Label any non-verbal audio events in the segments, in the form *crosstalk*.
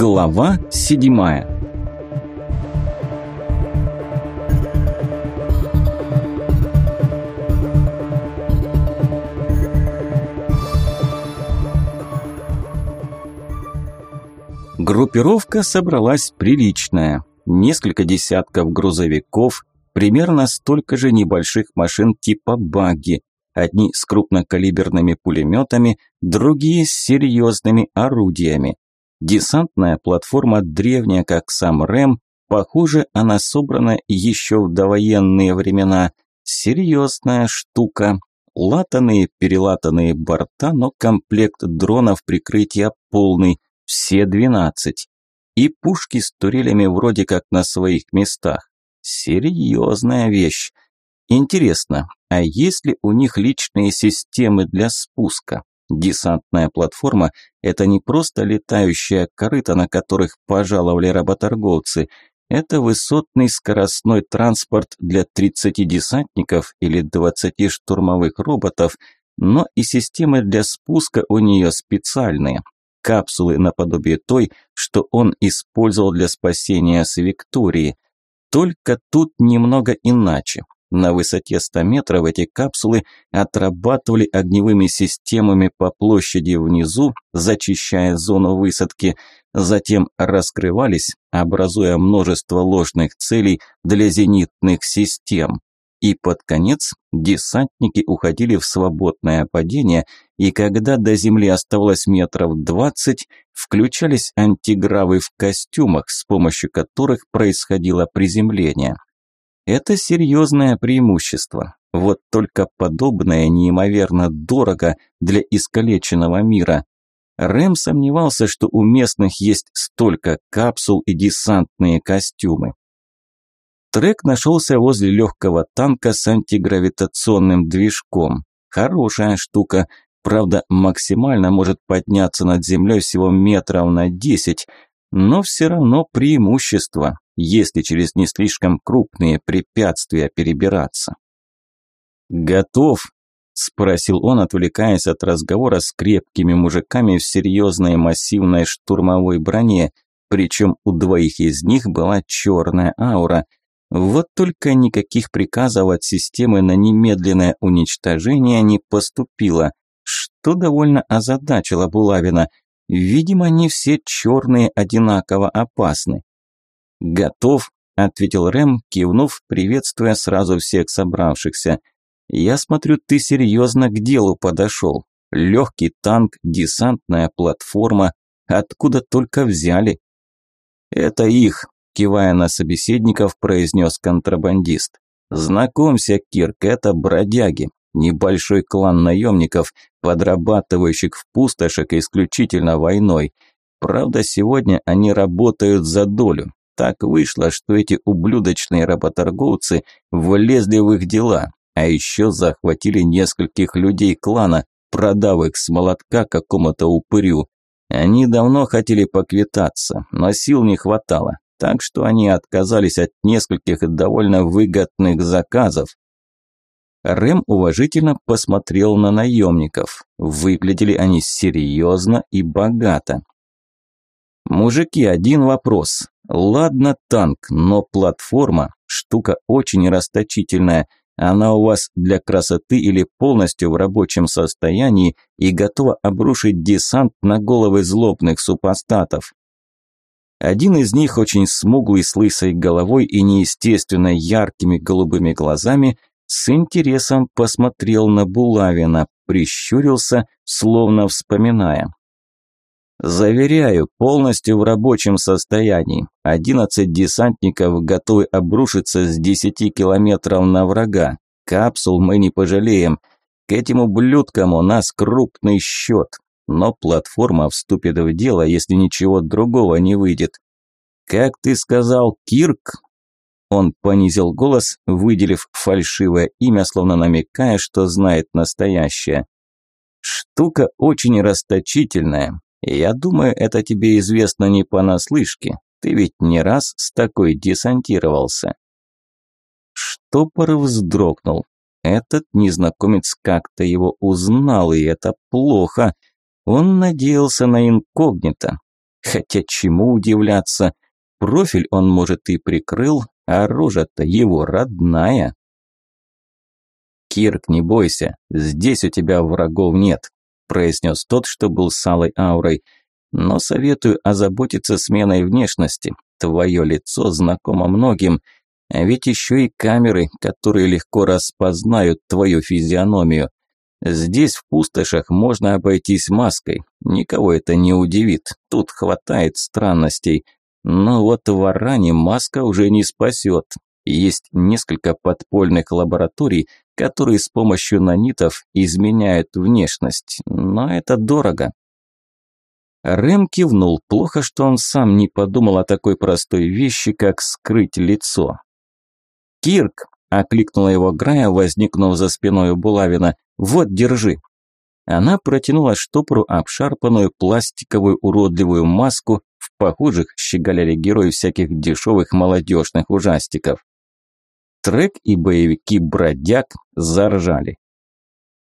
Глава седьмая Группировка собралась приличная. Несколько десятков грузовиков, примерно столько же небольших машин типа багги, одни с крупнокалиберными пулеметами, другие с серьезными орудиями. Десантная платформа древняя, как сам РЭМ, похоже, она собрана еще в довоенные времена. Серьезная штука. Латанные, перелатанные борта, но комплект дронов прикрытия полный, все 12. И пушки с турелями вроде как на своих местах. Серьезная вещь. Интересно, а есть ли у них личные системы для спуска? Десантная платформа – это не просто летающая корыта, на которых пожаловали работорговцы. Это высотный скоростной транспорт для 30 десантников или 20 штурмовых роботов, но и системы для спуска у нее специальные. Капсулы наподобие той, что он использовал для спасения с Виктории. Только тут немного иначе. На высоте 100 метров эти капсулы отрабатывали огневыми системами по площади внизу, зачищая зону высадки, затем раскрывались, образуя множество ложных целей для зенитных систем. И под конец десантники уходили в свободное падение, и когда до земли оставалось метров двадцать, включались антигравы в костюмах, с помощью которых происходило приземление. Это серьезное преимущество. Вот только подобное неимоверно дорого для искалеченного мира. Рэм сомневался, что у местных есть столько капсул и десантные костюмы. Трек нашелся возле легкого танка с антигравитационным движком. Хорошая штука, правда максимально может подняться над землей всего метров на десять, но все равно преимущество, если через не слишком крупные препятствия перебираться. «Готов?» – спросил он, отвлекаясь от разговора с крепкими мужиками в серьезной массивной штурмовой броне, причем у двоих из них была черная аура. Вот только никаких приказов от системы на немедленное уничтожение не поступило, что довольно озадачило Булавина – Видимо, не все черные одинаково опасны. «Готов», – ответил Рэм, кивнув, приветствуя сразу всех собравшихся. «Я смотрю, ты серьезно к делу подошел. Легкий танк, десантная платформа. Откуда только взяли?» «Это их», – кивая на собеседников, произнес контрабандист. «Знакомься, Кирк, это бродяги. Небольшой клан наемников, подрабатывающих в пустошах исключительно войной. Правда, сегодня они работают за долю. Так вышло, что эти ублюдочные работорговцы влезли в их дела, а еще захватили нескольких людей клана, продав их с молотка какому-то упырю. Они давно хотели поквитаться, но сил не хватало, так что они отказались от нескольких довольно выгодных заказов, Рэм уважительно посмотрел на наемников. Выглядели они серьезно и богато. «Мужики, один вопрос. Ладно, танк, но платформа – штука очень расточительная. Она у вас для красоты или полностью в рабочем состоянии и готова обрушить десант на головы злобных супостатов». Один из них, очень смуглый, с лысой головой и неестественно яркими голубыми глазами – с интересом посмотрел на Булавина, прищурился, словно вспоминая. Заверяю, полностью в рабочем состоянии. Одиннадцать десантников готовы обрушиться с десяти километров на врага. Капсул мы не пожалеем. К этим ублюдкам у нас крупный счет. Но платформа вступит в дело, если ничего другого не выйдет. Как ты сказал, Кирк? Он понизил голос, выделив фальшивое имя, словно намекая, что знает настоящее. «Штука очень расточительная. Я думаю, это тебе известно не понаслышке. Ты ведь не раз с такой десантировался». Штопор вздрогнул. Этот незнакомец как-то его узнал, и это плохо. Он надеялся на инкогнито. Хотя чему удивляться? Профиль он, может, и прикрыл, рожа-то его родная. «Кирк, не бойся, здесь у тебя врагов нет», – произнес тот, что был с алой аурой. «Но советую озаботиться сменой внешности. Твое лицо знакомо многим, а ведь еще и камеры, которые легко распознают твою физиономию. Здесь, в пустошах, можно обойтись маской. Никого это не удивит. Тут хватает странностей. Но вот в Аране маска уже не спасет. Есть несколько подпольных лабораторий, которые с помощью нанитов изменяют внешность. Но это дорого. Рэм кивнул. Плохо, что он сам не подумал о такой простой вещи, как скрыть лицо. «Кирк!» – окликнула его Грая, возникнув за спиной у Булавина. «Вот, держи!» Она протянула штопору обшарпанную пластиковую уродливую маску, в похожих щеголяли герои всяких дешевых молодежных ужастиков. Трек и боевики бродяг заржали.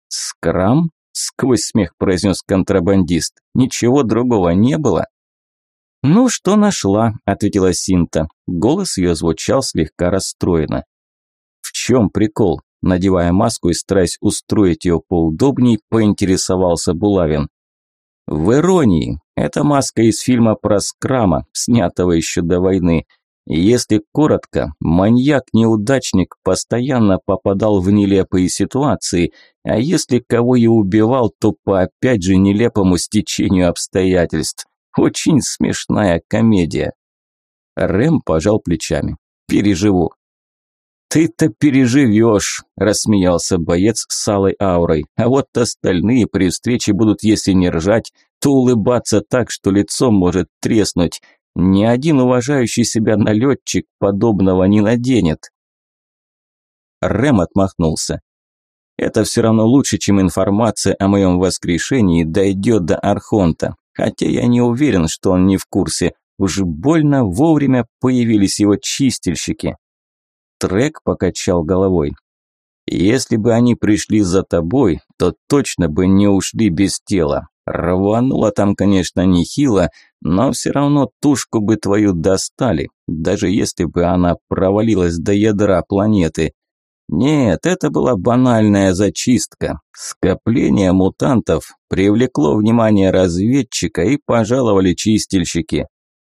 «Скрам?» – сквозь смех произнес контрабандист. «Ничего другого не было?» «Ну, что нашла?» – ответила Синта. Голос ее звучал слегка расстроенно. «В чем прикол?» Надевая маску и стараясь устроить ее поудобней, поинтересовался Булавин. В иронии. Это маска из фильма про Скрама, снятого еще до войны. Если коротко, маньяк-неудачник постоянно попадал в нелепые ситуации, а если кого и убивал, то по опять же нелепому стечению обстоятельств. Очень смешная комедия. Рэм пожал плечами. Переживу. «Ты-то переживешь», – рассмеялся боец с алой аурой. «А вот остальные при встрече будут, если не ржать, то улыбаться так, что лицо может треснуть. Ни один уважающий себя налетчик подобного не наденет». Рэм отмахнулся. «Это все равно лучше, чем информация о моем воскрешении дойдет до Архонта. Хотя я не уверен, что он не в курсе. Уж больно вовремя появились его чистильщики». Трек покачал головой. «Если бы они пришли за тобой, то точно бы не ушли без тела. Рвануло там, конечно, нехило, но все равно тушку бы твою достали, даже если бы она провалилась до ядра планеты. Нет, это была банальная зачистка. Скопление мутантов привлекло внимание разведчика и пожаловали чистильщики.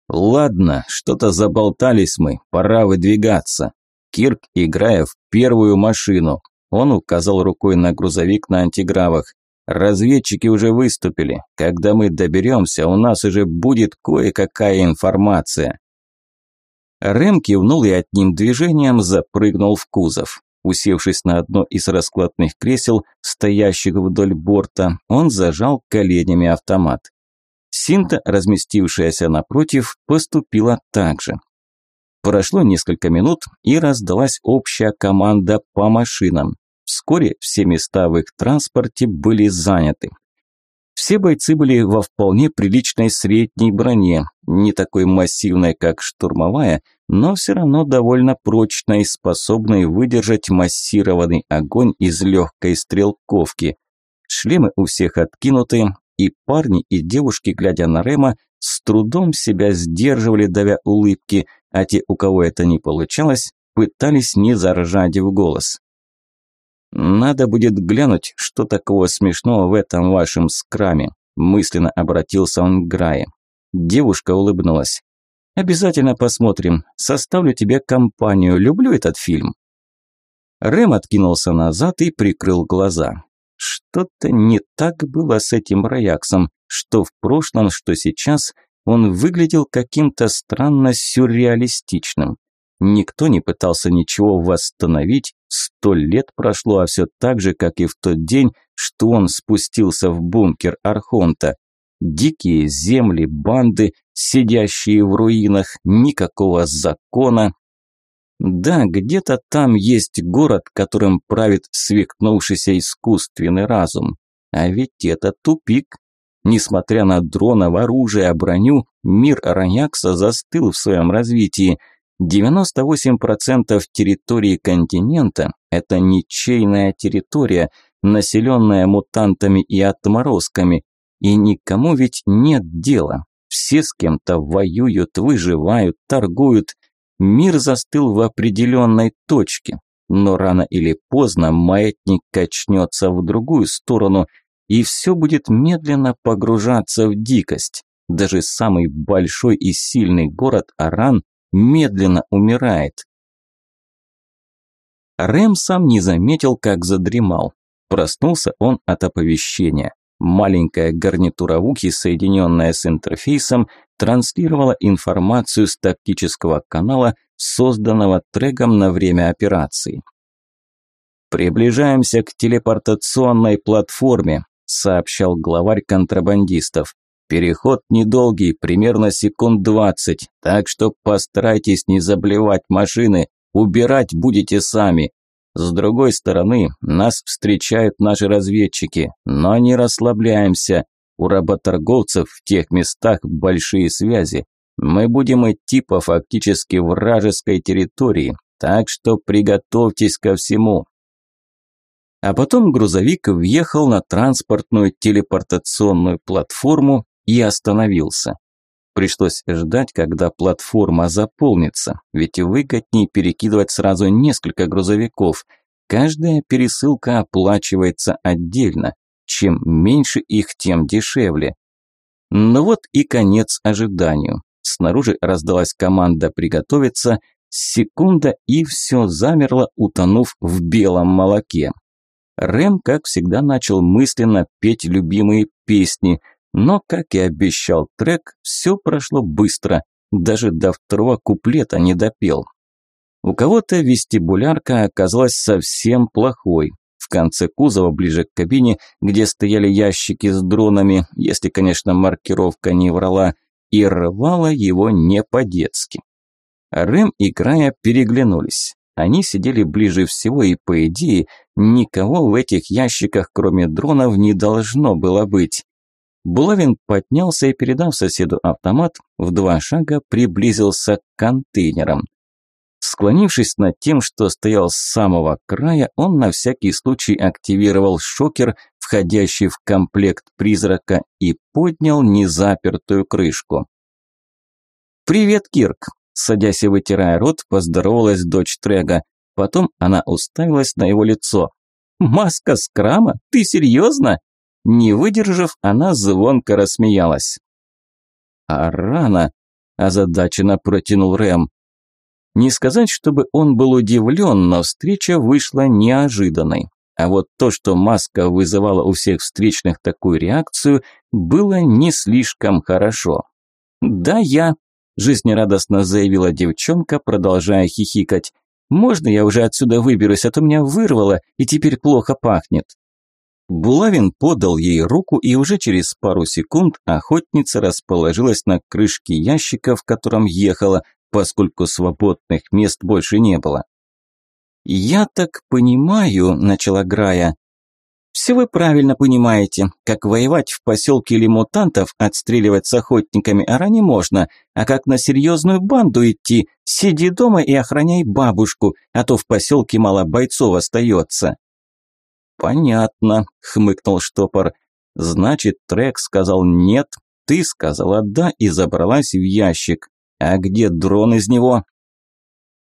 Ладно, что-то заболтались мы, пора выдвигаться. Кирк, играя в первую машину. Он указал рукой на грузовик на антигравах. Разведчики уже выступили. Когда мы доберемся, у нас уже будет кое-какая информация. Рэм кивнул и одним движением запрыгнул в кузов. Усевшись на одно из раскладных кресел, стоящих вдоль борта, он зажал коленями автомат. Синта, разместившаяся напротив, поступила так же. Прошло несколько минут, и раздалась общая команда по машинам. Вскоре все места в их транспорте были заняты. Все бойцы были во вполне приличной средней броне, не такой массивной, как штурмовая, но все равно довольно прочной, способной выдержать массированный огонь из легкой стрелковки. Шлемы у всех откинуты, и парни, и девушки, глядя на Рема, с трудом себя сдерживали, давя улыбки – а те, у кого это не получалось, пытались не заржать в голос. «Надо будет глянуть, что такого смешного в этом вашем скраме», мысленно обратился он к Грае. Девушка улыбнулась. «Обязательно посмотрим. Составлю тебе компанию. Люблю этот фильм». Рэм откинулся назад и прикрыл глаза. Что-то не так было с этим Раяксом, что в прошлом, что сейчас – он выглядел каким-то странно сюрреалистичным. Никто не пытался ничего восстановить, сто лет прошло, а все так же, как и в тот день, что он спустился в бункер Архонта. Дикие земли, банды, сидящие в руинах, никакого закона. Да, где-то там есть город, которым правит свихнувшийся искусственный разум. А ведь это тупик. Несмотря на дронов, оружие, броню, мир Араньякса застыл в своем развитии. 98% территории континента – это ничейная территория, населенная мутантами и отморозками. И никому ведь нет дела. Все с кем-то воюют, выживают, торгуют. Мир застыл в определенной точке. Но рано или поздно маятник качнется в другую сторону, и все будет медленно погружаться в дикость. Даже самый большой и сильный город Аран медленно умирает. Рэм сам не заметил, как задремал. Проснулся он от оповещения. Маленькая гарнитура в ухе, соединенная с интерфейсом, транслировала информацию с тактического канала, созданного треком на время операции. «Приближаемся к телепортационной платформе», – сообщал главарь контрабандистов. «Переход недолгий, примерно секунд двадцать, так что постарайтесь не заблевать машины, убирать будете сами. С другой стороны, нас встречают наши разведчики, но не расслабляемся. У работорговцев в тех местах большие связи. Мы будем идти по фактически вражеской территории, так что приготовьтесь ко всему. А потом грузовик въехал на транспортную телепортационную платформу и остановился. Пришлось ждать, когда платформа заполнится, ведь выгоднее перекидывать сразу несколько грузовиков. Каждая пересылка оплачивается отдельно. Чем меньше их, тем дешевле. Ну вот и конец ожиданию. Снаружи раздалась команда приготовиться, секунда и все замерло, утонув в белом молоке. Рэм, как всегда, начал мысленно петь любимые песни – но, как и обещал трек, все прошло быстро, даже до второго куплета не допел. У кого-то вестибулярка оказалась совсем плохой. В конце кузова, ближе к кабине, где стояли ящики с дронами, если, конечно, маркировка не врала, и рвала его не по-детски. Рэм и Края переглянулись. Они сидели ближе всего и, по идее, никого в этих ящиках, кроме дронов, не должно было быть. Булавин поднялся и, передав соседу автомат, в два шага приблизился к контейнерам. Склонившись над тем, что стоял с самого края, он на всякий случай активировал шокер, входящий в комплект призрака, и поднял незапертую крышку. «Привет, Кирк!» Садясь и вытирая рот, поздоровалась дочь Трега. Потом она уставилась на его лицо. «Маска скрама? Ты серьезно?» Не выдержав, она звонко рассмеялась. «А рано!» – озадаченно протянул Рэм. Не сказать, чтобы он был удивлен, но встреча вышла неожиданной. А вот то, что маска вызывала у всех встречных такую реакцию, было не слишком хорошо. «Да, я», – жизнерадостно заявила девчонка, продолжая хихикать. «Можно я уже отсюда выберусь, а то меня вырвало и теперь плохо пахнет?» Булавин подал ей руку, и уже через пару секунд охотница расположилась на крышке ящика, в котором ехала, поскольку свободных мест больше не было. «Я так понимаю», – начала Грая. «Все вы правильно понимаете. Как воевать в поселке или мутантов, отстреливать с охотниками ара не можно, а как на серьезную банду идти, сиди дома и охраняй бабушку, а то в поселке мало бойцов остается». «Понятно», – хмыкнул штопор. «Значит, Трек сказал нет, ты сказала да и забралась в ящик. А где дрон из него?»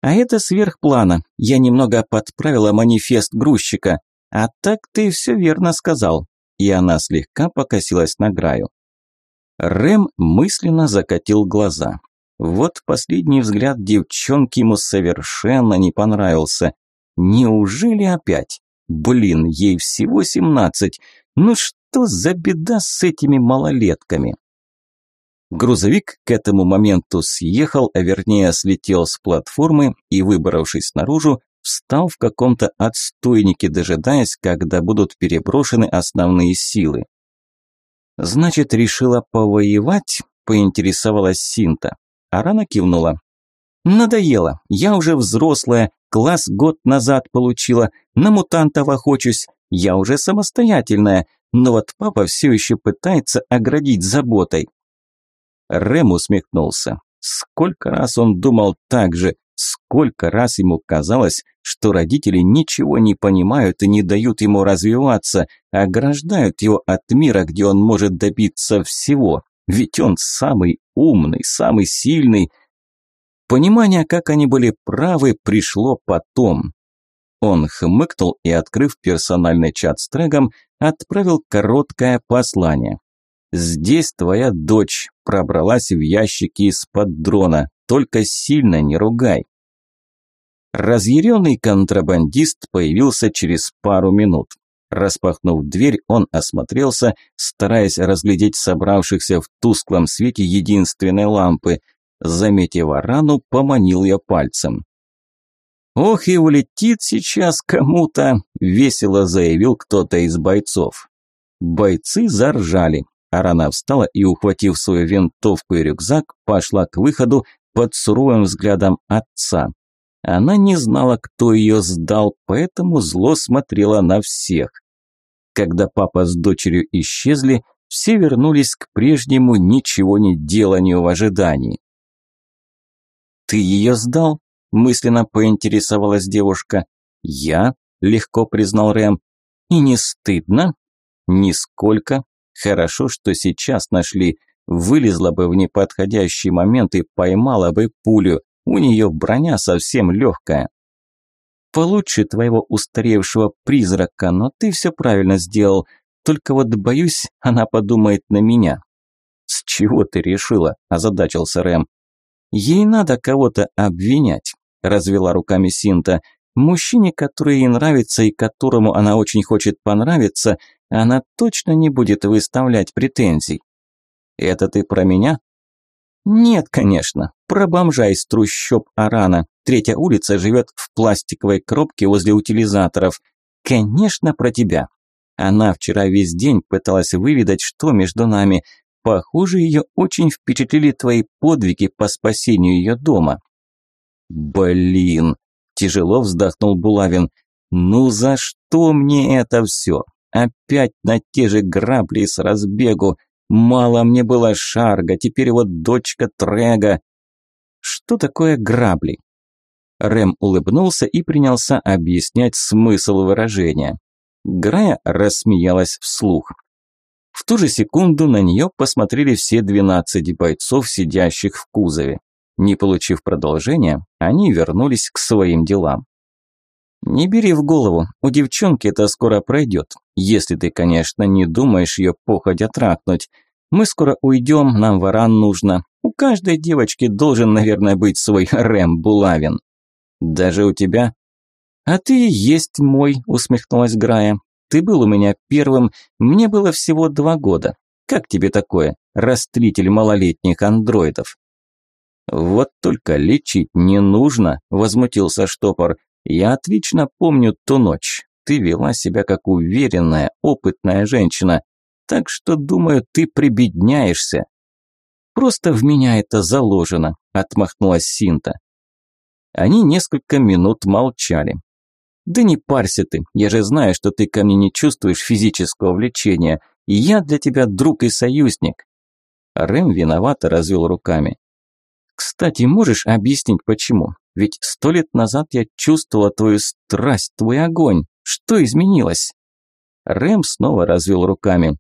«А это сверхплана. Я немного подправила манифест грузчика. А так ты все верно сказал». И она слегка покосилась на Граю. Рэм мысленно закатил глаза. Вот последний взгляд девчонки ему совершенно не понравился. Неужели опять? Блин, ей всего семнадцать. Ну что за беда с этими малолетками? Грузовик к этому моменту съехал, а вернее слетел с платформы и, выбравшись наружу, встал в каком-то отстойнике, дожидаясь, когда будут переброшены основные силы. «Значит, решила повоевать?» – поинтересовалась Синта. Арана кивнула. «Надоело. Я уже взрослая, класс год назад получила, на мутантов охочусь. Я уже самостоятельная, но вот папа все еще пытается оградить заботой». Рэм усмехнулся. Сколько раз он думал так же, сколько раз ему казалось, что родители ничего не понимают и не дают ему развиваться, ограждают его от мира, где он может добиться всего, Ведь он самый умный, самый сильный. Понимание, как они были правы, пришло потом. Он хмыкнул и, открыв персональный чат с трегом, отправил короткое послание. «Здесь твоя дочь пробралась в ящики из-под дрона, только сильно не ругай». Разъяренный контрабандист появился через пару минут. Распахнув дверь, он осмотрелся, стараясь разглядеть собравшихся в тусклом свете единственной лампы. Заметив Арану, поманил ее пальцем. «Ох, и улетит сейчас кому-то!» – весело заявил кто-то из бойцов. Бойцы заржали. Арана встала и, ухватив свою винтовку и рюкзак, пошла к выходу под суровым взглядом отца. Она не знала, кто ее сдал, поэтому зло смотрела на всех. Когда папа с дочерью исчезли, все вернулись к прежнему ничего не деланию в ожидании. «Ты ее сдал?» – мысленно поинтересовалась девушка. «Я?» – легко признал Рэм. «И не стыдно?» «Нисколько. Хорошо, что сейчас нашли. Вылезла бы в неподходящий момент и поймала бы пулю. У нее броня совсем легкая. Получше твоего устаревшего призрака, но ты все правильно сделал. Только вот боюсь, она подумает на меня. С чего ты решила? Озадачился Рэм. Ей надо кого-то обвинять, развела руками Синта. Мужчине, который ей нравится и которому она очень хочет понравиться, она точно не будет выставлять претензий. Это ты про меня? Нет, конечно, про бомжа из трущоб Арана. Третья улица живет в пластиковой коробке возле утилизаторов. Конечно, про тебя. Она вчера весь день пыталась выведать, что между нами. Похоже, ее очень впечатлили твои подвиги по спасению ее дома. Блин, тяжело вздохнул Булавин. Ну за что мне это все? Опять на те же грабли с разбегу. Мало мне было Шарга, теперь вот дочка Трега. Что такое грабли? Рэм улыбнулся и принялся объяснять смысл выражения. Грая рассмеялась вслух. В ту же секунду на нее посмотрели все двенадцать бойцов, сидящих в кузове. Не получив продолжения, они вернулись к своим делам. «Не бери в голову, у девчонки это скоро пройдет, если ты, конечно, не думаешь ее походя трахнуть. Мы скоро уйдем, нам варан нужно. У каждой девочки должен, наверное, быть свой *laughs* Рэм Булавин. Даже у тебя?» «А ты и есть мой», – усмехнулась Грая. «Ты был у меня первым, мне было всего два года. Как тебе такое, растлитель малолетних андроидов?» «Вот только лечить не нужно», – возмутился штопор. Я отлично помню ту ночь. Ты вела себя как уверенная, опытная женщина. Так что, думаю, ты прибедняешься. Просто в меня это заложено, отмахнулась Синта. Они несколько минут молчали. Да не парься ты, я же знаю, что ты ко мне не чувствуешь физического влечения. Я для тебя друг и союзник. Рэм виновато развел руками. Кстати, можешь объяснить почему? Ведь сто лет назад я чувствовала твою страсть, твой огонь. Что изменилось?» Рэм снова развел руками.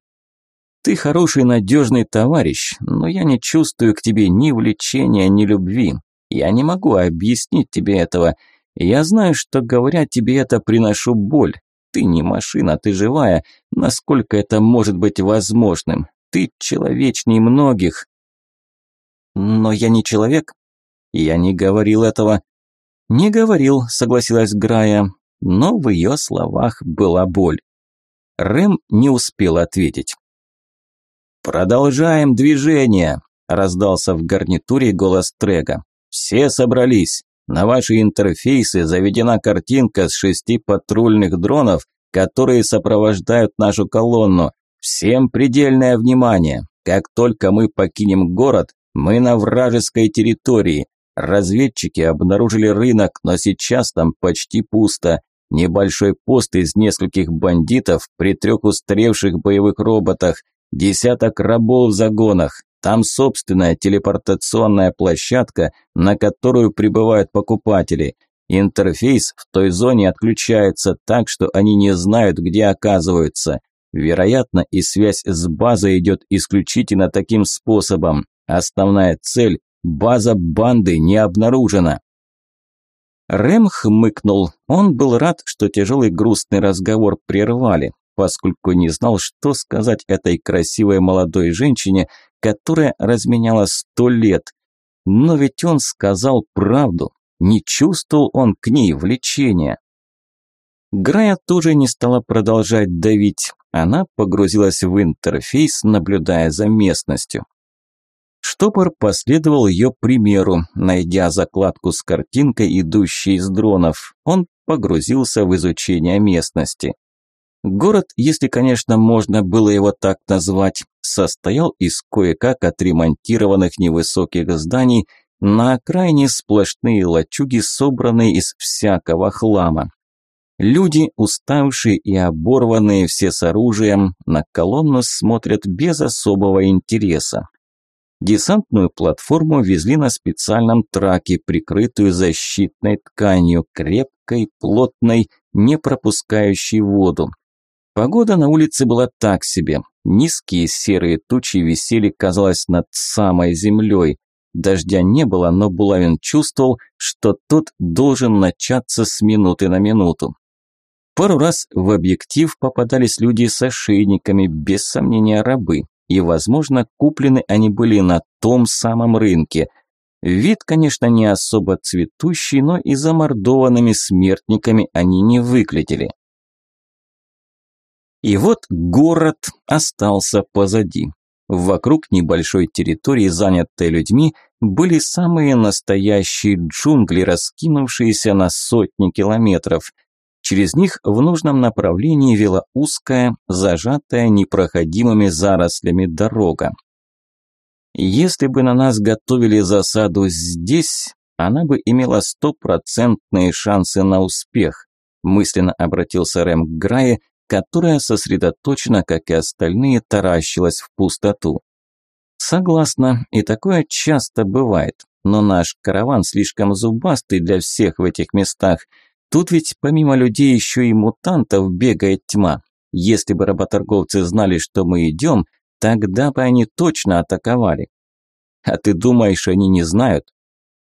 «Ты хороший надежный товарищ, но я не чувствую к тебе ни влечения, ни любви. Я не могу объяснить тебе этого. Я знаю, что говоря тебе это, приношу боль. Ты не машина, ты живая. Насколько это может быть возможным? Ты человечней многих». «Но я не человек?» «Я не говорил этого. «Не говорил», – согласилась Грая, но в ее словах была боль. Рэм не успел ответить. «Продолжаем движение», – раздался в гарнитуре голос Трега. «Все собрались. На ваши интерфейсы заведена картинка с шести патрульных дронов, которые сопровождают нашу колонну. Всем предельное внимание. Как только мы покинем город, мы на вражеской территории. Разведчики обнаружили рынок, но сейчас там почти пусто. Небольшой пост из нескольких бандитов при трех устаревших боевых роботах, десяток рабов в загонах. Там собственная телепортационная площадка, на которую прибывают покупатели. Интерфейс в той зоне отключается так, что они не знают, где оказываются. Вероятно, и связь с базой идет исключительно таким способом. Основная цель – база банды не обнаружена. Рэм хмыкнул. Он был рад, что тяжелый грустный разговор прервали, поскольку не знал, что сказать этой красивой молодой женщине, которая разменяла сто лет. Но ведь он сказал правду. Не чувствовал он к ней влечения. Грая тоже не стала продолжать давить. Она погрузилась в интерфейс, наблюдая за местностью. Штопор последовал ее примеру, найдя закладку с картинкой, идущей из дронов. Он погрузился в изучение местности. Город, если, конечно, можно было его так назвать, состоял из кое-как отремонтированных невысоких зданий, на окраине сплошные лачуги, собранные из всякого хлама. Люди, уставшие и оборванные все с оружием, на колонну смотрят без особого интереса. Десантную платформу везли на специальном траке, прикрытую защитной тканью, крепкой, плотной, не пропускающей воду. Погода на улице была так себе. Низкие серые тучи висели, казалось, над самой землей. Дождя не было, но Булавин чувствовал, что тот должен начаться с минуты на минуту. Пару раз в объектив попадались люди с ошейниками, без сомнения рабы, и, возможно, куплены они были на том самом рынке. Вид, конечно, не особо цветущий, но и замордованными смертниками они не выглядели. И вот город остался позади. Вокруг небольшой территории, занятой людьми, были самые настоящие джунгли, раскинувшиеся на сотни километров – Через них в нужном направлении вела узкая, зажатая непроходимыми зарослями дорога. Если бы на нас готовили засаду здесь, она бы имела стопроцентные шансы на успех, мысленно обратился Рэм к Грае, которая сосредоточена, как и остальные, таращилась в пустоту. Согласна, и такое часто бывает, но наш караван слишком зубастый для всех в этих местах – Тут ведь помимо людей еще и мутантов бегает тьма. Если бы работорговцы знали, что мы идем, тогда бы они точно атаковали. А ты думаешь, они не знают?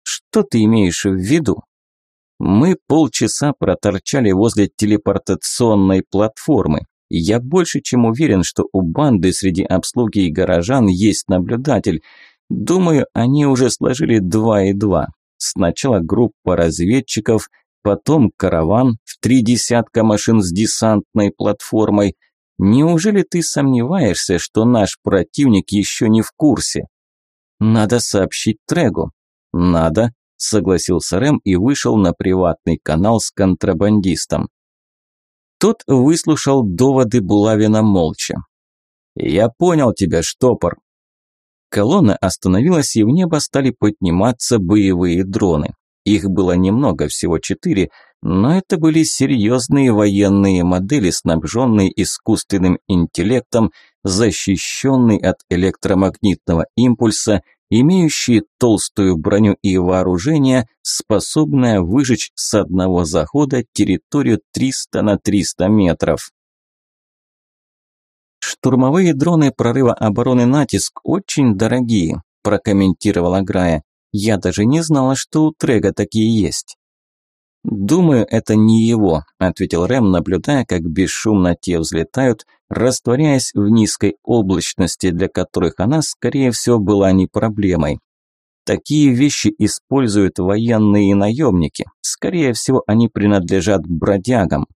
Что ты имеешь в виду? Мы полчаса проторчали возле телепортационной платформы. Я больше чем уверен, что у банды среди обслуги и горожан есть наблюдатель. Думаю, они уже сложили два и два. Сначала группа разведчиков, потом караван в три десятка машин с десантной платформой. Неужели ты сомневаешься, что наш противник еще не в курсе? Надо сообщить Трегу. Надо, согласился Рэм и вышел на приватный канал с контрабандистом. Тот выслушал доводы Булавина молча. «Я понял тебя, штопор». Колонна остановилась, и в небо стали подниматься боевые дроны. Их было немного, всего четыре, но это были серьезные военные модели, снабженные искусственным интеллектом, защищенные от электромагнитного импульса, имеющие толстую броню и вооружение, способное выжечь с одного захода территорию 300 на 300 метров. «Штурмовые дроны прорыва обороны «Натиск» очень дорогие», прокомментировала Грая. Я даже не знала, что у Трега такие есть. «Думаю, это не его», – ответил Рэм, наблюдая, как бесшумно те взлетают, растворяясь в низкой облачности, для которых она, скорее всего, была не проблемой. Такие вещи используют военные наемники. Скорее всего, они принадлежат бродягам.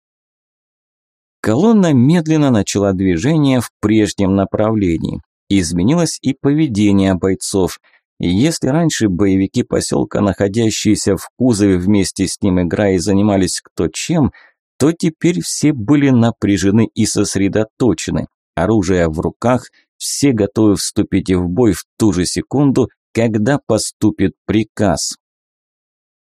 Колонна медленно начала движение в прежнем направлении. Изменилось и поведение бойцов – если раньше боевики поселка, находящиеся в кузове вместе с ним играя, занимались кто чем, то теперь все были напряжены и сосредоточены. Оружие в руках, все готовы вступить в бой в ту же секунду, когда поступит приказ.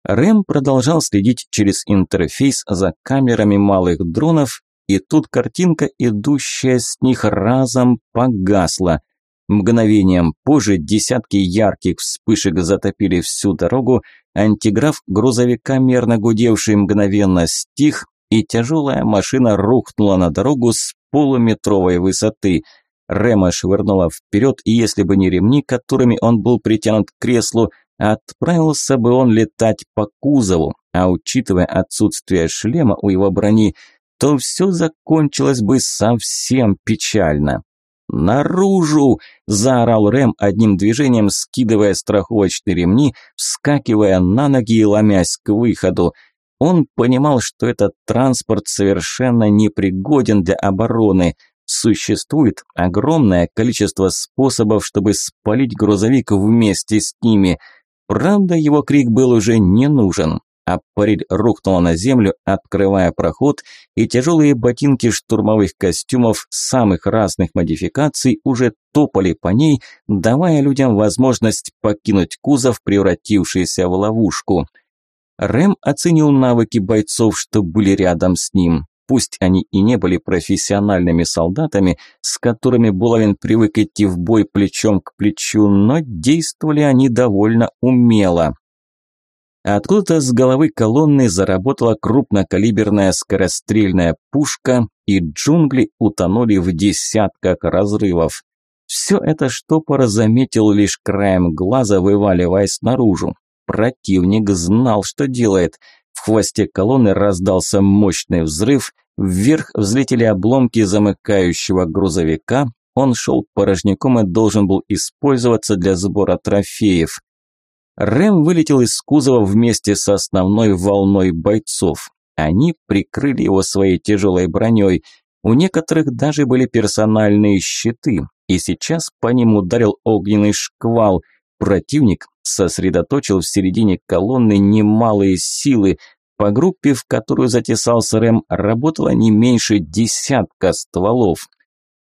Рэм продолжал следить через интерфейс за камерами малых дронов, и тут картинка, идущая с них разом, погасла – Мгновением позже десятки ярких вспышек затопили всю дорогу, антиграф грузовика, мерно гудевший, мгновенно стих, и тяжелая машина рухнула на дорогу с полуметровой высоты. Рема швырнула вперед, и если бы не ремни, которыми он был притянут к креслу, отправился бы он летать по кузову, а учитывая отсутствие шлема у его брони, то все закончилось бы совсем печально. «Наружу!» – заорал Рэм одним движением, скидывая страховочные ремни, вскакивая на ноги и ломясь к выходу. Он понимал, что этот транспорт совершенно непригоден для обороны. Существует огромное количество способов, чтобы спалить грузовик вместе с ними. Правда, его крик был уже не нужен а париль рухнула на землю, открывая проход, и тяжелые ботинки штурмовых костюмов самых разных модификаций уже топали по ней, давая людям возможность покинуть кузов, превратившийся в ловушку. Рэм оценил навыки бойцов, что были рядом с ним. Пусть они и не были профессиональными солдатами, с которыми Булавин привык идти в бой плечом к плечу, но действовали они довольно умело. Откуда-то с головы колонны заработала крупнокалиберная скорострельная пушка, и джунгли утонули в десятках разрывов. Все это штопор заметил лишь краем глаза, вываливаясь наружу. Противник знал, что делает. В хвосте колонны раздался мощный взрыв, вверх взлетели обломки замыкающего грузовика, он шел порожняком и должен был использоваться для сбора трофеев. Рэм вылетел из кузова вместе с основной волной бойцов. Они прикрыли его своей тяжелой броней. У некоторых даже были персональные щиты, и сейчас по ним ударил огненный шквал. Противник сосредоточил в середине колонны немалые силы. По группе, в которую затесался Рэм, работало не меньше десятка стволов.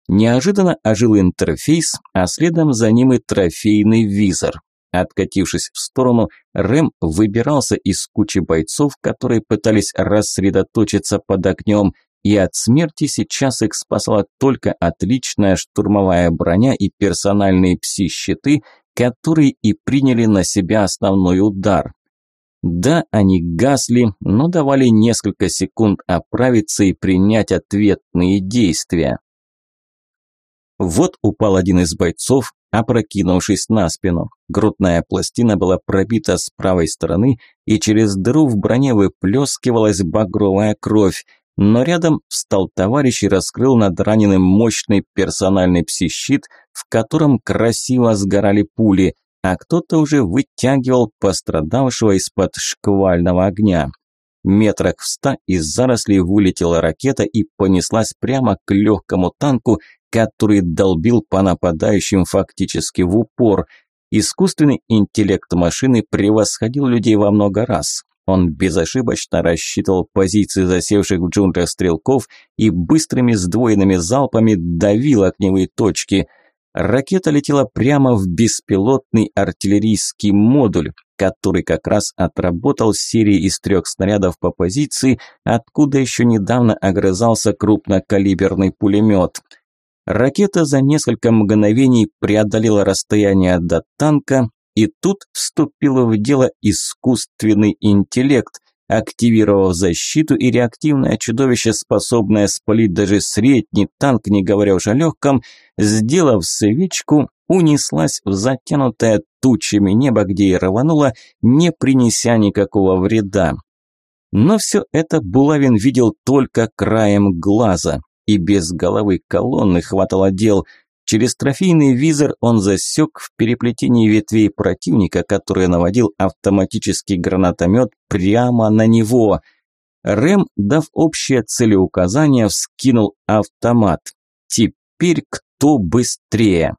Неожиданно ожил интерфейс, а следом за ним и трофейный визор. Откатившись в сторону, Рэм выбирался из кучи бойцов, которые пытались рассредоточиться под огнем, и от смерти сейчас их спасала только отличная штурмовая броня и персональные пси-щиты, которые и приняли на себя основной удар. Да, они гасли, но давали несколько секунд оправиться и принять ответные действия. Вот упал один из бойцов, опрокинувшись на спину. Грудная пластина была пробита с правой стороны, и через дыру в броне выплескивалась багровая кровь. Но рядом встал товарищ и раскрыл над раненым мощный персональный пси-щит, в котором красиво сгорали пули, а кто-то уже вытягивал пострадавшего из-под шквального огня. Метрах в ста из зарослей вылетела ракета и понеслась прямо к легкому танку, который долбил по нападающим фактически в упор. Искусственный интеллект машины превосходил людей во много раз. Он безошибочно рассчитывал позиции засевших в джунглях стрелков и быстрыми сдвоенными залпами давил огневые точки. Ракета летела прямо в беспилотный артиллерийский модуль, который как раз отработал серии из трех снарядов по позиции, откуда еще недавно огрызался крупнокалиберный пулемет – Ракета за несколько мгновений преодолела расстояние до танка, и тут вступил в дело искусственный интеллект, активировав защиту и реактивное чудовище, способное спалить даже средний танк, не говоря уж о легком, сделав свечку, унеслась в затянутое тучами небо, где и рванула, не принеся никакого вреда. Но все это Булавин видел только краем глаза и без головы колонны хватало дел. Через трофейный визор он засек в переплетении ветвей противника, который наводил автоматический гранатомет прямо на него. Рэм, дав общее целеуказание, вскинул автомат. Теперь кто быстрее?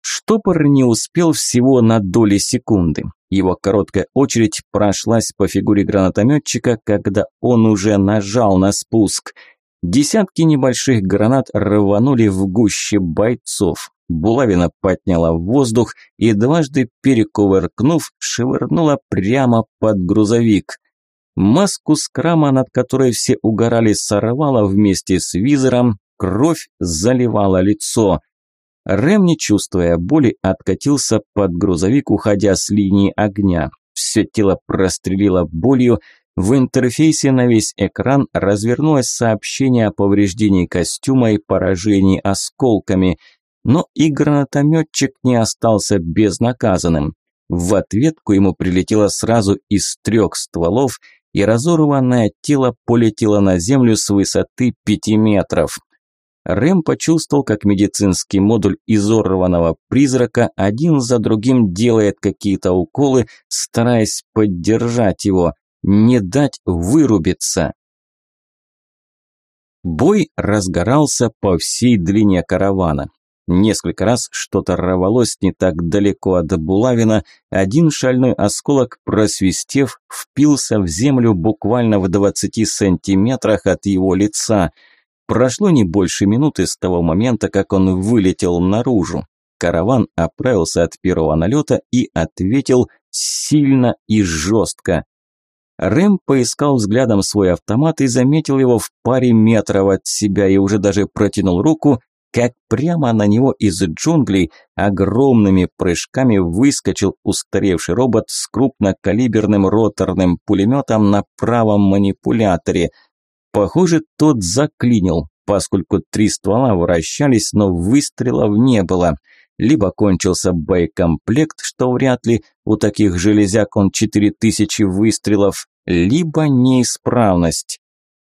Штопор не успел всего на доли секунды. Его короткая очередь прошлась по фигуре гранатометчика, когда он уже нажал на спуск – Десятки небольших гранат рванули в гуще бойцов. Булавина подняла в воздух и, дважды перекувыркнув, швырнула прямо под грузовик. Маску скрама, над которой все угорали, сорвала вместе с визором, кровь заливала лицо. Рэм, не чувствуя боли, откатился под грузовик, уходя с линии огня. Все тело прострелило болью, В интерфейсе на весь экран развернулось сообщение о повреждении костюма и поражении осколками, но и гранатометчик не остался безнаказанным. В ответку ему прилетело сразу из трех стволов, и разорванное тело полетело на землю с высоты пяти метров. Рэм почувствовал, как медицинский модуль изорванного призрака один за другим делает какие-то уколы, стараясь поддержать его, не дать вырубиться. Бой разгорался по всей длине каравана. Несколько раз что-то рвалось не так далеко от булавина, один шальной осколок, просвистев, впился в землю буквально в 20 сантиметрах от его лица. Прошло не больше минуты с того момента, как он вылетел наружу. Караван оправился от первого налета и ответил сильно и жестко. Рэм поискал взглядом свой автомат и заметил его в паре метров от себя и уже даже протянул руку, как прямо на него из джунглей огромными прыжками выскочил устаревший робот с крупнокалиберным роторным пулеметом на правом манипуляторе. Похоже, тот заклинил, поскольку три ствола вращались, но выстрелов не было. Либо кончился боекомплект, что вряд ли, у таких железяк он 4000 выстрелов, либо неисправность.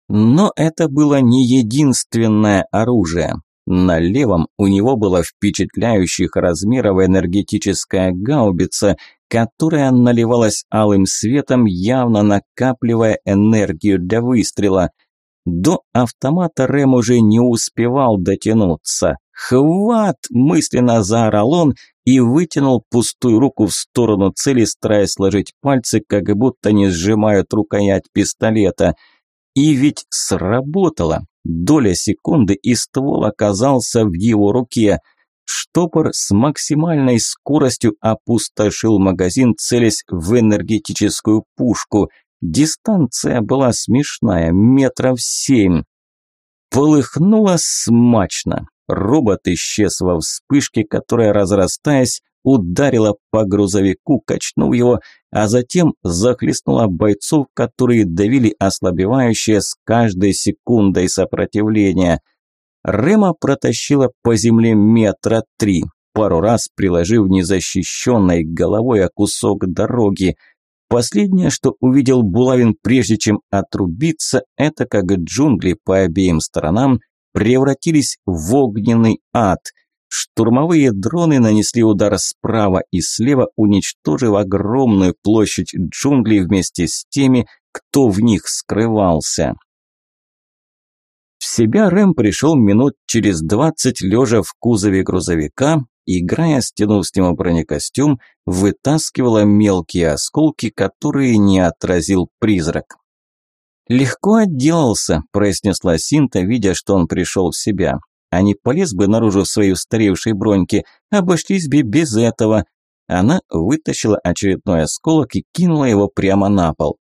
Но это было не единственное оружие. На левом у него была впечатляющих размеров энергетическая гаубица, которая наливалась алым светом, явно накапливая энергию для выстрела. До автомата Рэм уже не успевал дотянуться. «Хват!» – мысленно заорал он и вытянул пустую руку в сторону цели, стараясь сложить пальцы, как будто не сжимают рукоять пистолета. И ведь сработало. Доля секунды, и ствол оказался в его руке. Штопор с максимальной скоростью опустошил магазин, целясь в энергетическую пушку. Дистанция была смешная, метров семь. Полыхнуло смачно. Робот исчез во вспышке, которая, разрастаясь, ударила по грузовику, качнув его, а затем захлестнула бойцов, которые давили ослабевающее с каждой секундой сопротивления. Рема протащила по земле метра три, пару раз приложив незащищенной головой о кусок дороги. Последнее, что увидел Булавин, прежде чем отрубиться, это как джунгли по обеим сторонам превратились в огненный ад – Штурмовые дроны нанесли удар справа и слева, уничтожив огромную площадь джунглей вместе с теми, кто в них скрывался. В себя Рэм пришел минут через двадцать, лежа в кузове грузовика, играя, стянув с него бронекостюм, вытаскивала мелкие осколки, которые не отразил призрак. «Легко отделался», – произнесла Синта, видя, что он пришел в себя а не полез бы наружу в свои устаревшие броньки, обошлись бы без этого. Она вытащила очередной осколок и кинула его прямо на пол.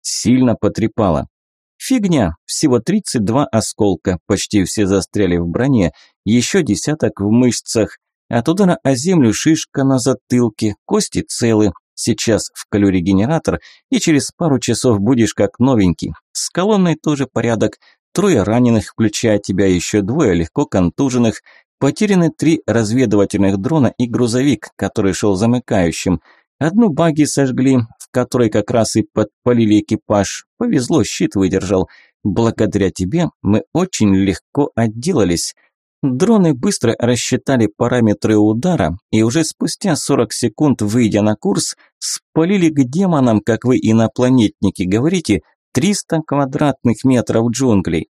Сильно потрепала. Фигня, всего 32 осколка, почти все застряли в броне, еще десяток в мышцах. От удара о землю шишка на затылке, кости целы. Сейчас вколю регенератор, и через пару часов будешь как новенький. С колонной тоже порядок, трое раненых, включая тебя, еще двое легко контуженных, потеряны три разведывательных дрона и грузовик, который шел замыкающим. Одну баги сожгли, в которой как раз и подпалили экипаж. Повезло, щит выдержал. Благодаря тебе мы очень легко отделались. Дроны быстро рассчитали параметры удара и уже спустя 40 секунд, выйдя на курс, спалили к демонам, как вы инопланетники говорите, 300 квадратных метров джунглей.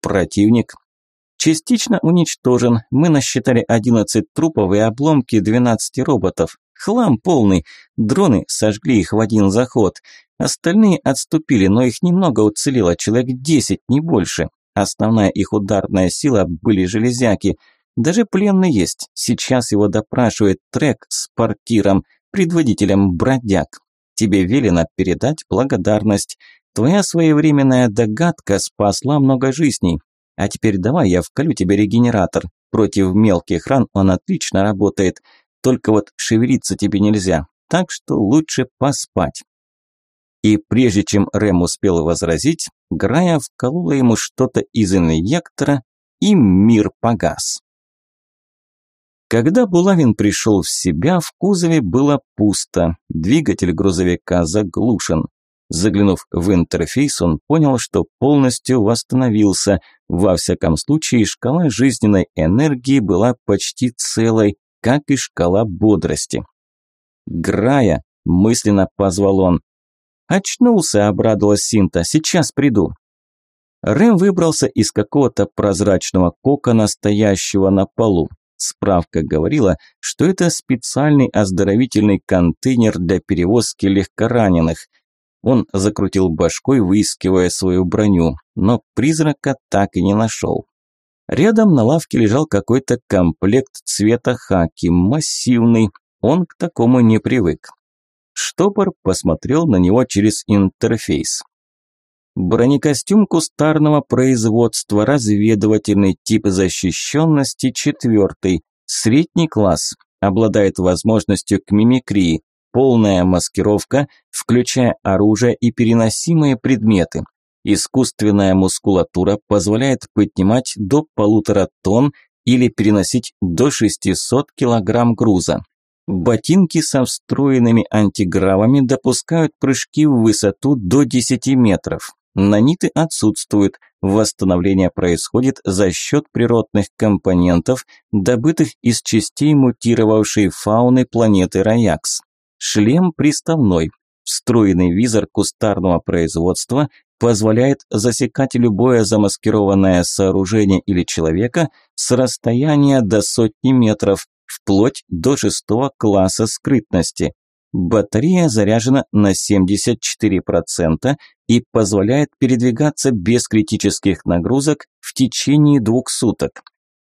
Противник частично уничтожен. Мы насчитали 11 трупов и обломки 12 роботов. Хлам полный. Дроны сожгли их в один заход. Остальные отступили, но их немного уцелело, человек 10, не больше. Основная их ударная сила были железяки. Даже пленный есть. Сейчас его допрашивает трек с портиром, предводителем бродяг. Тебе велено передать благодарность. Твоя своевременная догадка спасла много жизней. А теперь давай я вколю тебе регенератор. Против мелких ран он отлично работает. Только вот шевелиться тебе нельзя. Так что лучше поспать. И прежде чем Рэм успел возразить, Грая вколола ему что-то из инъектора, и мир погас. Когда Булавин пришел в себя, в кузове было пусто, двигатель грузовика заглушен. Заглянув в интерфейс, он понял, что полностью восстановился. Во всяком случае, шкала жизненной энергии была почти целой, как и шкала бодрости. «Грая!» – мысленно позвал он. «Очнулся», – обрадовалась Синта. «Сейчас приду». Рэм выбрался из какого-то прозрачного кокона, стоящего на полу. Справка говорила, что это специальный оздоровительный контейнер для перевозки легкораненых. Он закрутил башкой, выискивая свою броню, но призрака так и не нашел. Рядом на лавке лежал какой-то комплект цвета хаки, массивный, он к такому не привык. Штопор посмотрел на него через интерфейс. Бронекостюм кустарного производства, разведывательный тип защищенности четвертый, средний класс, обладает возможностью к мимикрии, полная маскировка, включая оружие и переносимые предметы. Искусственная мускулатура позволяет поднимать до полутора тонн или переносить до 600 килограмм груза. Ботинки со встроенными антигравами допускают прыжки в высоту до 10 метров. Наниты отсутствуют, восстановление происходит за счет природных компонентов, добытых из частей мутировавшей фауны планеты Раякс. Шлем приставной. Встроенный визор кустарного производства позволяет засекать любое замаскированное сооружение или человека с расстояния до сотни метров, вплоть до шестого класса скрытности. Батарея заряжена на 74% и позволяет передвигаться без критических нагрузок в течение двух суток.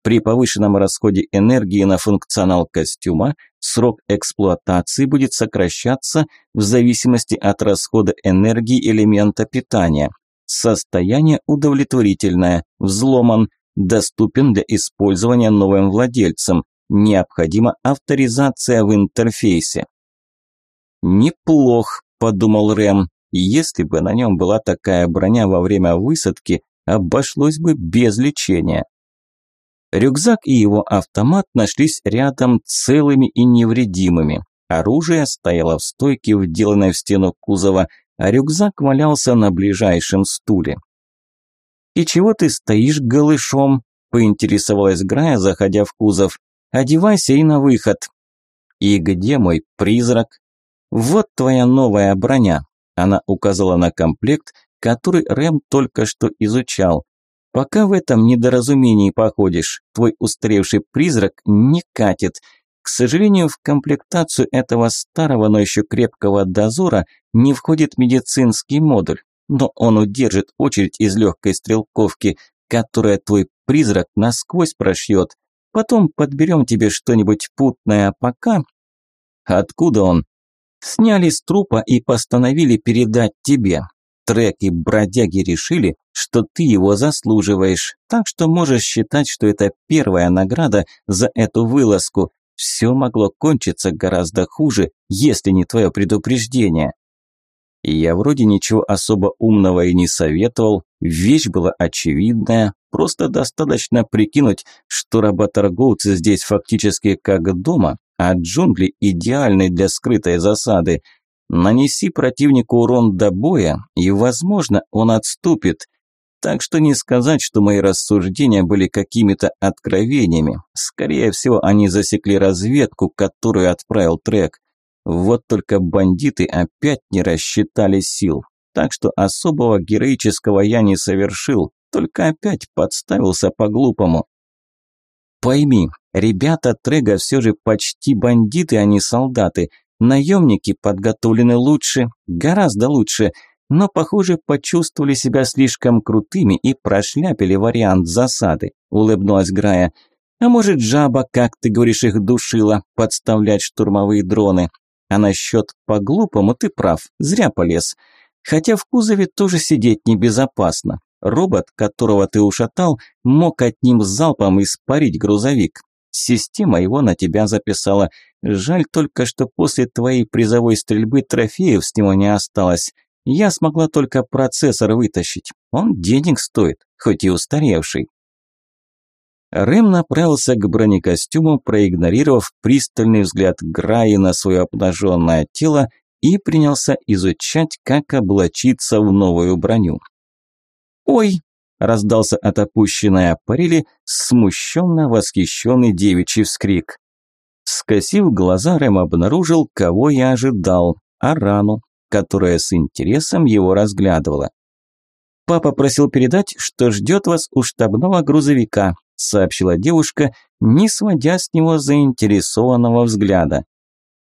При повышенном расходе энергии на функционал костюма срок эксплуатации будет сокращаться в зависимости от расхода энергии элемента питания. Состояние удовлетворительное, взломан, доступен для использования новым владельцем. Необходима авторизация в интерфейсе. «Неплох», – подумал Рэм. «Если бы на нем была такая броня во время высадки, обошлось бы без лечения». Рюкзак и его автомат нашлись рядом целыми и невредимыми. Оружие стояло в стойке, вделанной в стену кузова, а рюкзак валялся на ближайшем стуле. «И чего ты стоишь голышом?» – поинтересовалась Грая, заходя в кузов. «Одевайся и на выход». «И где мой призрак?» «Вот твоя новая броня», – она указала на комплект, который Рэм только что изучал. «Пока в этом недоразумении походишь, твой устаревший призрак не катит. К сожалению, в комплектацию этого старого, но еще крепкого дозора не входит медицинский модуль, но он удержит очередь из легкой стрелковки, которая твой призрак насквозь прошьет. Потом подберем тебе что-нибудь путное, а пока...» «Откуда он?» Сняли с трупа и постановили передать тебе. Трек и бродяги решили, что ты его заслуживаешь, так что можешь считать, что это первая награда за эту вылазку. Все могло кончиться гораздо хуже, если не твое предупреждение. Я вроде ничего особо умного и не советовал, вещь была очевидная, просто достаточно прикинуть, что работорговцы здесь фактически как дома, а джунгли идеальны для скрытой засады. Нанеси противнику урон до боя, и, возможно, он отступит. Так что не сказать, что мои рассуждения были какими-то откровениями. Скорее всего, они засекли разведку, которую отправил Трек. Вот только бандиты опять не рассчитали сил. Так что особого героического я не совершил, только опять подставился по-глупому. Пойми, ребята Трега все же почти бандиты, а не солдаты. Наемники подготовлены лучше, гораздо лучше, но, похоже, почувствовали себя слишком крутыми и прошляпили вариант засады, улыбнулась Грая. А может, жаба, как ты говоришь, их душила, подставлять штурмовые дроны. А насчет по-глупому ты прав, зря полез. Хотя в кузове тоже сидеть небезопасно. Робот, которого ты ушатал, мог одним залпом испарить грузовик. Система его на тебя записала. Жаль только, что после твоей призовой стрельбы трофеев с него не осталось. Я смогла только процессор вытащить. Он денег стоит, хоть и устаревший. Рэм направился к бронекостюму, проигнорировав пристальный взгляд Граи на свое обнаженное тело и принялся изучать, как облачиться в новую броню. «Ой!» – раздался от опущенной аппарели смущенно восхищенный девичий вскрик. Скосив глаза, Рэм обнаружил, кого я ожидал – Арану, которая с интересом его разглядывала. «Папа просил передать, что ждет вас у штабного грузовика», – сообщила девушка, не сводя с него заинтересованного взгляда.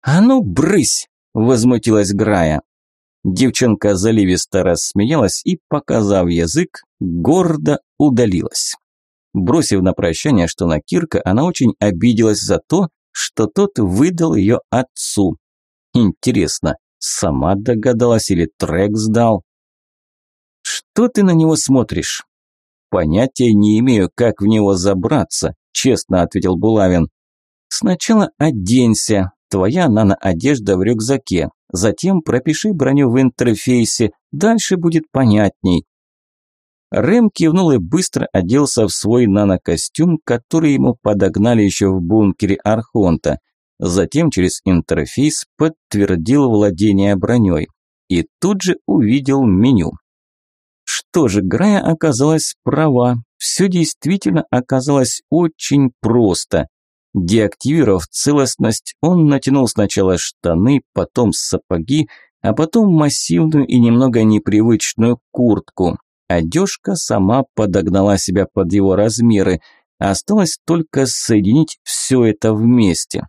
«А ну, брысь!» – возмутилась Грая. Девчонка заливисто рассмеялась и, показав язык, гордо удалилась. Бросив на прощание, что на Кирка, она очень обиделась за то, что тот выдал ее отцу. Интересно, сама догадалась или трек сдал? «Что ты на него смотришь?» «Понятия не имею, как в него забраться», – честно ответил Булавин. «Сначала оденься, твоя наноодежда в рюкзаке, затем пропиши броню в интерфейсе, дальше будет понятней». Рэм кивнул и быстро оделся в свой нанокостюм, который ему подогнали еще в бункере Архонта. Затем через интерфейс подтвердил владение броней. И тут же увидел меню. Что же, Грая оказалась права. Все действительно оказалось очень просто. Деактивировав целостность, он натянул сначала штаны, потом сапоги, а потом массивную и немного непривычную куртку. Одежка сама подогнала себя под его размеры. Осталось только соединить все это вместе.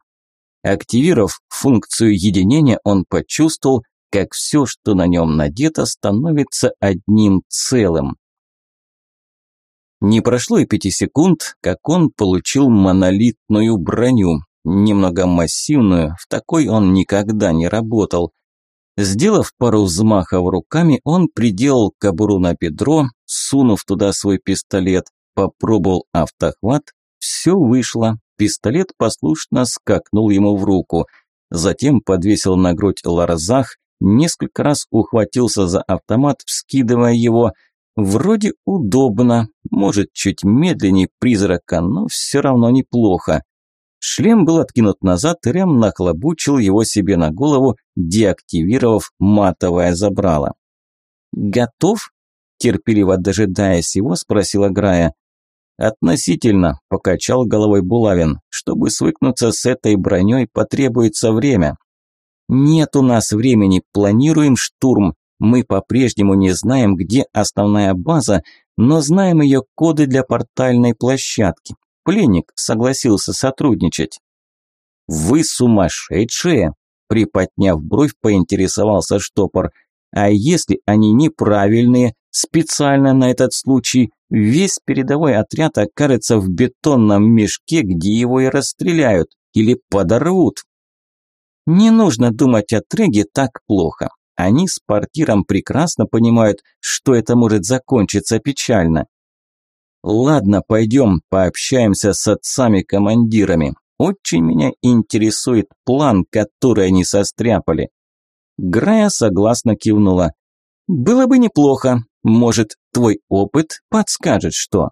Активировав функцию единения, он почувствовал, как все, что на нем надето, становится одним целым. Не прошло и пяти секунд, как он получил монолитную броню, немного массивную, в такой он никогда не работал. Сделав пару взмахов руками, он приделал кобуру на бедро, сунув туда свой пистолет, попробовал автохват, все вышло, пистолет послушно скакнул ему в руку. Затем подвесил на грудь ларзах, несколько раз ухватился за автомат, вскидывая его. Вроде удобно, может чуть медленнее призрака, но все равно неплохо. Шлем был откинут назад, и Рэм нахлобучил его себе на голову, деактивировав матовое забрало. «Готов?» – терпеливо дожидаясь его, спросила Грая. «Относительно», – покачал головой Булавин. «Чтобы свыкнуться с этой броней, потребуется время». «Нет у нас времени, планируем штурм. Мы по-прежнему не знаем, где основная база, но знаем ее коды для портальной площадки. Пленник согласился сотрудничать. «Вы сумасшедшие!» Приподняв бровь, поинтересовался штопор. «А если они неправильные, специально на этот случай, весь передовой отряд окажется в бетонном мешке, где его и расстреляют или подорвут?» Не нужно думать о Треге так плохо. Они с портиром прекрасно понимают, что это может закончиться печально. Ладно, пойдем, пообщаемся с отцами-командирами. Очень меня интересует план, который они состряпали. Грая согласно кивнула. Было бы неплохо. Может, твой опыт подскажет что?